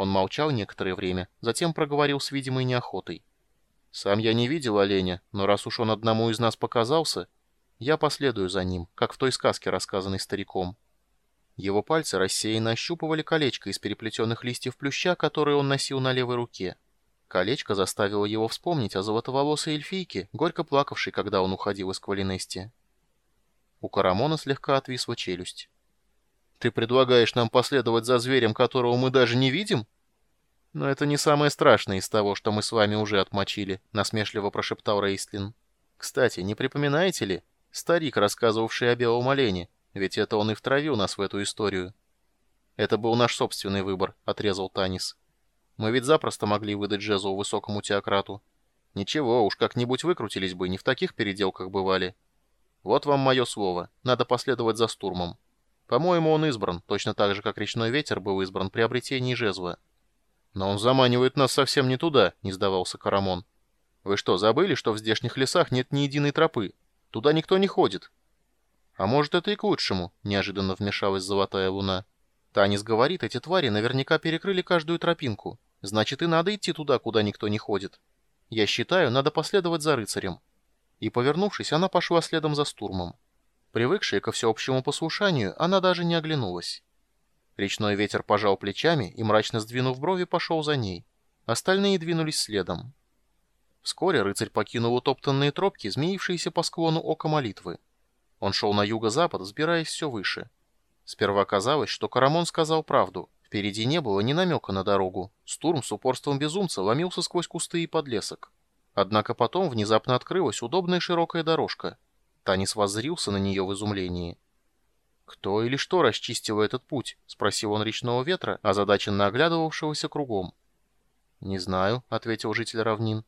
Он молчал некоторое время, затем проговорил с видимой неохотой. «Сам я не видел оленя, но раз уж он одному из нас показался, я последую за ним, как в той сказке, рассказанной стариком». Его пальцы рассеянно ощупывали колечко из переплетенных листьев плюща, которое он носил на левой руке. Колечко заставило его вспомнить о золотоволосой эльфийке, горько плакавшей, когда он уходил из Квалинести. У Карамона слегка отвисла челюсть. Ты предлагаешь нам последовать за зверем, которого мы даже не видим? Но это не самое страшное из того, что мы с вами уже отмочили, насмешливо прошептал Рейстлин. Кстати, не припоминаете ли? Старик, рассказывавший о белом олене, ведь это он и втравил нас в эту историю. Это был наш собственный выбор, отрезал Танис. Мы ведь запросто могли выдать жезл высокому теократу. Ничего, уж как-нибудь выкрутились бы, не в таких переделках бывали. Вот вам мое слово, надо последовать за штурмом. По-моему, он избран, точно так же, как речной ветер был избран при обретении жезла. Но он заманивает нас совсем не туда, не сдавался Карамон. Вы что, забыли, что в здешних лесах нет ни единой тропы? Туда никто не ходит. А может, это и к лучшему, неожиданно вмешалась золотая луна. Танис говорит, эти твари наверняка перекрыли каждую тропинку. Значит, и надо идти туда, куда никто не ходит. Я считаю, надо последовать за рыцарем. И, повернувшись, она пошла следом за стурмом. Привыкшая ко всеобщему послушанию, она даже не оглянулась. Речной ветер пожал плечами и, мрачно сдвинув брови, пошел за ней. Остальные двинулись следом. Вскоре рыцарь покинул утоптанные тропки, змеившиеся по склону ока молитвы. Он шел на юго-запад, взбираясь все выше. Сперва казалось, что Карамон сказал правду. Впереди не было ни намека на дорогу. Стурм с упорством безумца ломился сквозь кусты и подлесок. Однако потом внезапно открылась удобная широкая дорожка — Танис воззрился на нее в изумлении. «Кто или что расчистило этот путь?» — спросил он речного ветра, озадаченно оглядывавшегося кругом. «Не знаю», — ответил житель равнин.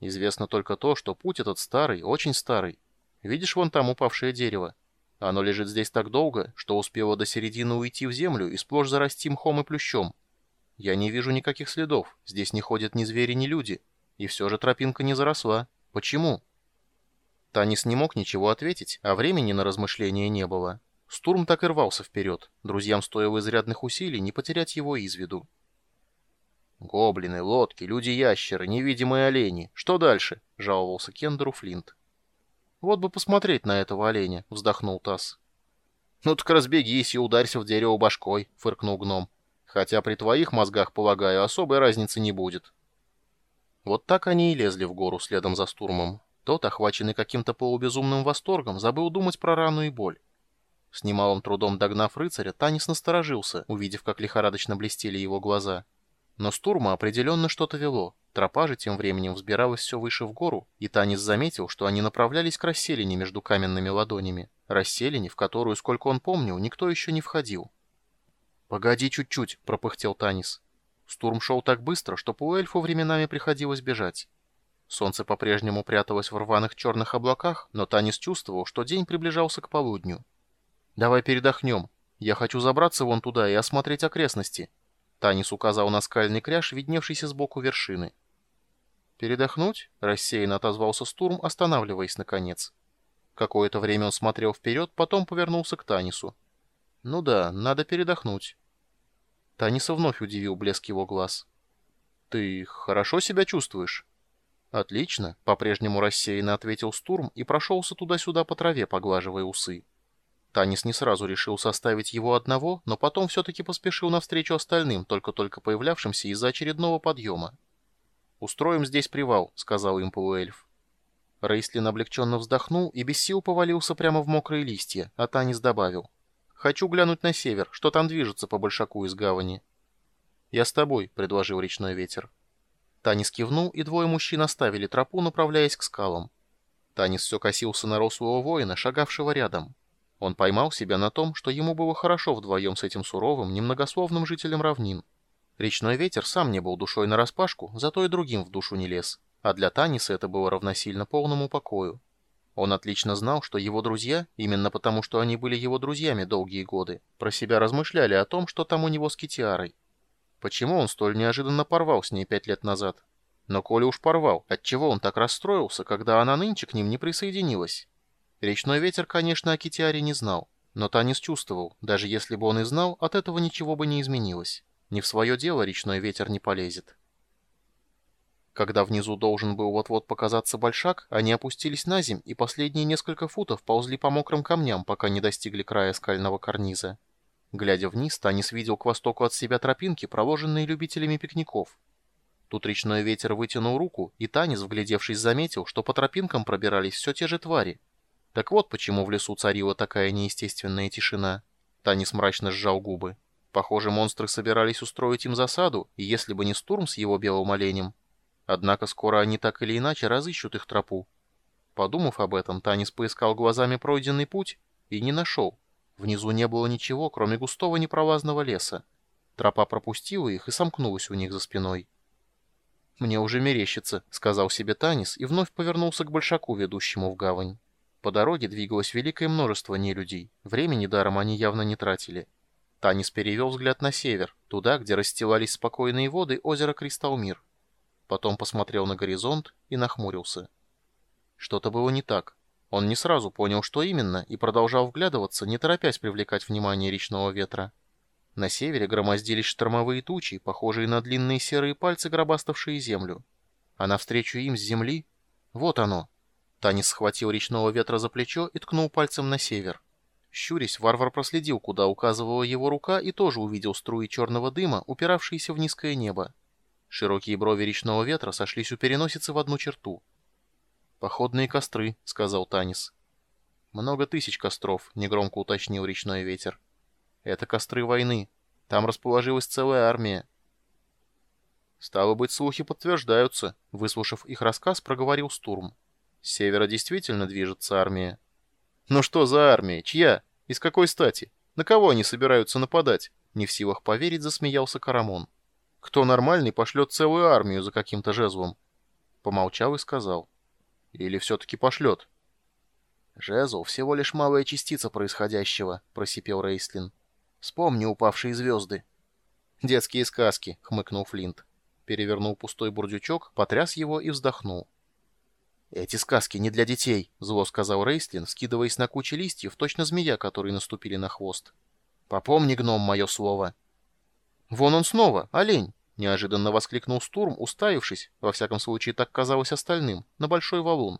«Известно только то, что путь этот старый, очень старый. Видишь вон там упавшее дерево? Оно лежит здесь так долго, что успело до середины уйти в землю и сплошь зарасти мхом и плющом. Я не вижу никаких следов, здесь не ходят ни звери, ни люди. И все же тропинка не заросла. Почему?» Танис не мог ничего ответить, а времени на размышления не было. Стурм так и рвался вперед. Друзьям стоило изрядных усилий не потерять его из виду. «Гоблины, лодки, люди-ящеры, невидимые олени. Что дальше?» — жаловался Кендеру Флинт. «Вот бы посмотреть на этого оленя», — вздохнул Тасс. «Ну так разбегись и ударься в дерево башкой», — фыркнул гном. «Хотя при твоих мозгах, полагаю, особой разницы не будет». Вот так они и лезли в гору следом за стурмом. Тот, охваченный каким-то полубезумным восторгом, забыл думать про рану и боль. С немалым трудом догнав рыцаря, Танис насторожился, увидев, как лихорадочно блестели его глаза. Но Стурма определенно что-то вело. Тропа же тем временем взбиралась все выше в гору, и Танис заметил, что они направлялись к расселине между каменными ладонями. Расселине, в которую, сколько он помнил, никто еще не входил. «Погоди чуть-чуть», — пропыхтел Танис. Стурм шел так быстро, что полуэльфу временами приходилось бежать. Солнце по-прежнему пряталось в рваных черных облаках, но Танис чувствовал, что день приближался к полудню. «Давай передохнем. Я хочу забраться вон туда и осмотреть окрестности». Танис указал на скальный кряж, видневшийся сбоку вершины. «Передохнуть?» — рассеянно отозвался Стурм, останавливаясь наконец. Какое-то время он смотрел вперед, потом повернулся к Танису. «Ну да, надо передохнуть». Таниса вновь удивил блеск его глаз. «Ты хорошо себя чувствуешь?» «Отлично», — по-прежнему рассеянно ответил Стурм и прошелся туда-сюда по траве, поглаживая усы. Танис не сразу решил составить его одного, но потом все-таки поспешил навстречу остальным, только-только появлявшимся из-за очередного подъема. «Устроим здесь привал», — сказал им полуэльф. Рейслин облегченно вздохнул и без сил повалился прямо в мокрые листья, а Танис добавил. «Хочу глянуть на север, что там движется по большаку из гавани». «Я с тобой», — предложил речной ветер. Танис кивнул, и двое мужчин оставили тропу, направляясь к скалам. Танис все косился на рослого воина, шагавшего рядом. Он поймал себя на том, что ему было хорошо вдвоем с этим суровым, немногословным жителем равнин. Речной ветер сам не был душой нараспашку, зато и другим в душу не лез. А для Таниса это было равносильно полному покою. Он отлично знал, что его друзья, именно потому что они были его друзьями долгие годы, про себя размышляли о том, что там у него с Китиарой. Почему он столь неожиданно порвал с ней пять лет назад? Но коли уж порвал, отчего он так расстроился, когда она нынче к ним не присоединилась? Речной ветер, конечно, о Китиаре не знал, но Танис чувствовал, даже если бы он и знал, от этого ничего бы не изменилось. Не в свое дело речной ветер не полезет. Когда внизу должен был вот-вот показаться большак, они опустились на земь и последние несколько футов ползли по мокрым камням, пока не достигли края скального карниза. Глядя вниз, Танис видел к востоку от себя тропинки, проложенные любителями пикников. Тут речной ветер вытянул руку, и Танис, вглядевшись, заметил, что по тропинкам пробирались все те же твари. Так вот почему в лесу царила такая неестественная тишина. Танис мрачно сжал губы. Похоже, монстры собирались устроить им засаду, и если бы не Стурм с его белым оленем. Однако скоро они так или иначе разыщут их тропу. Подумав об этом, Танис поискал глазами пройденный путь и не нашел. Внизу не было ничего, кроме густого непролазного леса. Тропа пропустила их и сомкнулась у них за спиной. «Мне уже мерещится», — сказал себе Танис и вновь повернулся к большаку, ведущему в гавань. По дороге двигалось великое множество нелюдей. Времени даром они явно не тратили. Танис перевел взгляд на север, туда, где расстилались спокойные воды озера Кристалмир. Потом посмотрел на горизонт и нахмурился. Что-то было не так. Он не сразу понял, что именно, и продолжал вглядываться, не торопясь привлекать внимание речного ветра. На севере громоздились штормовые тучи, похожие на длинные серые пальцы, гробаставшие землю. А навстречу им с земли... Вот оно! Танис схватил речного ветра за плечо и ткнул пальцем на север. Щурясь, варвар проследил, куда указывала его рука, и тоже увидел струи черного дыма, упиравшиеся в низкое небо. Широкие брови речного ветра сошлись у переносицы в одну черту — «Походные костры», — сказал Танис. «Много тысяч костров», — негромко уточнил речной ветер. «Это костры войны. Там расположилась целая армия». «Стало быть, слухи подтверждаются», — выслушав их рассказ, проговорил Стурм. «С севера действительно движется армия». «Ну что за армия? Чья? Из какой стати? На кого они собираются нападать?» Не в силах поверить, засмеялся Карамон. «Кто нормальный пошлет целую армию за каким-то жезлом?» Помолчал и сказал. Или все-таки пошлет? «Жезл — всего лишь малая частица происходящего», — просипел Рейслин. «Вспомни упавшие звезды». «Детские сказки», — хмыкнул Флинт. Перевернул пустой бурдючок, потряс его и вздохнул. «Эти сказки не для детей», — зло сказал Рейслин, скидываясь на кучу листьев, точно змея, которые наступили на хвост. «Попомни, гном, мое слово». «Вон он снова, олень!» Неожиданно воскликнул Стурм, уставившись, во всяком случае так казалось остальным, на большой валун.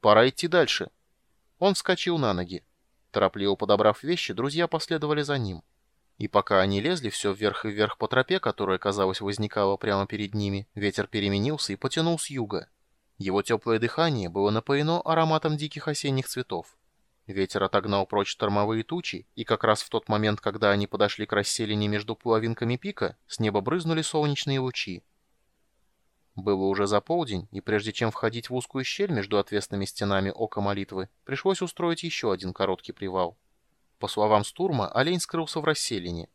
«Пора идти дальше». Он вскочил на ноги. Торопливо подобрав вещи, друзья последовали за ним. И пока они лезли все вверх и вверх по тропе, которая, казалось, возникала прямо перед ними, ветер переменился и потянул с юга. Его теплое дыхание было напоено ароматом диких осенних цветов. Ветер отогнал прочь штормовые тучи, и как раз в тот момент, когда они подошли к расселине между половинками пика, с неба брызнули солнечные лучи. Было уже за полдень, и прежде чем входить в узкую щель между отвесными стенами ока молитвы, пришлось устроить еще один короткий привал. По словам Стурма, олень скрылся в расселине.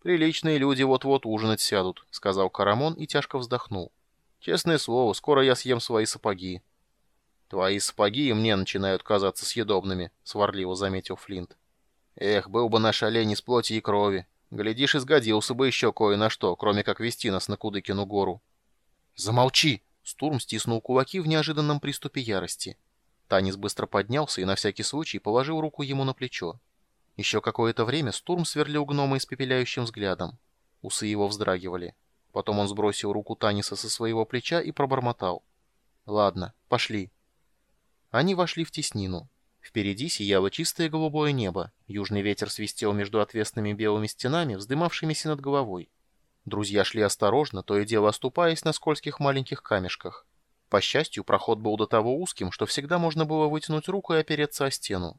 «Приличные люди вот-вот ужинать сядут», — сказал Карамон и тяжко вздохнул. «Честное слово, скоро я съем свои сапоги». «Твои сапоги и мне начинают казаться съедобными», — сварливо заметил Флинт. «Эх, был бы наш олень из плоти и крови. Глядишь, изгодился бы еще кое на что, кроме как вести нас на Кудыкину гору». «Замолчи!» — Стурм стиснул кулаки в неожиданном приступе ярости. Танис быстро поднялся и на всякий случай положил руку ему на плечо. Еще какое-то время Стурм сверлил гнома испепеляющим взглядом. Усы его вздрагивали. Потом он сбросил руку Таниса со своего плеча и пробормотал. «Ладно, пошли». Они вошли в теснину. Впереди сияло чистое голубое небо, южный ветер свистел между отвесными белыми стенами, вздымавшимися над головой. Друзья шли осторожно, то и дело оступаясь на скользких маленьких камешках. По счастью, проход был до того узким, что всегда можно было вытянуть руку и опереться о стену.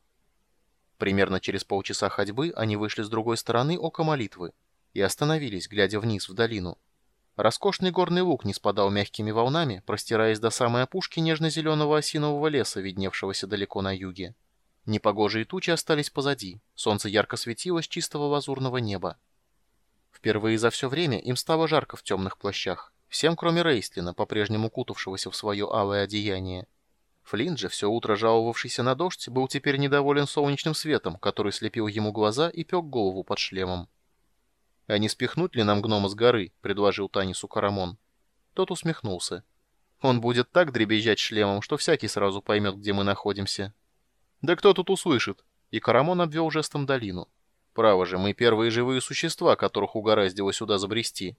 Примерно через полчаса ходьбы они вышли с другой стороны ока молитвы и остановились, глядя вниз в долину. Роскошный горный луг не спадал мягкими волнами, простираясь до самой опушки нежно-зеленого осинового леса, видневшегося далеко на юге. Непогожие тучи остались позади, солнце ярко светило с чистого лазурного неба. Впервые за все время им стало жарко в темных плащах, всем кроме Рейстлина, по-прежнему кутавшегося в свое алое одеяние. Флинт же, все утро жаловавшийся на дождь, был теперь недоволен солнечным светом, который слепил ему глаза и пек голову под шлемом. «А не спихнуть ли нам гнома с горы?» — предложил Танису Карамон. Тот усмехнулся. «Он будет так дребезжать шлемом, что всякий сразу поймет, где мы находимся». «Да кто тут услышит?» И Карамон обвел жестом долину. Право же, мы первые живые существа, которых угораздило сюда забрести.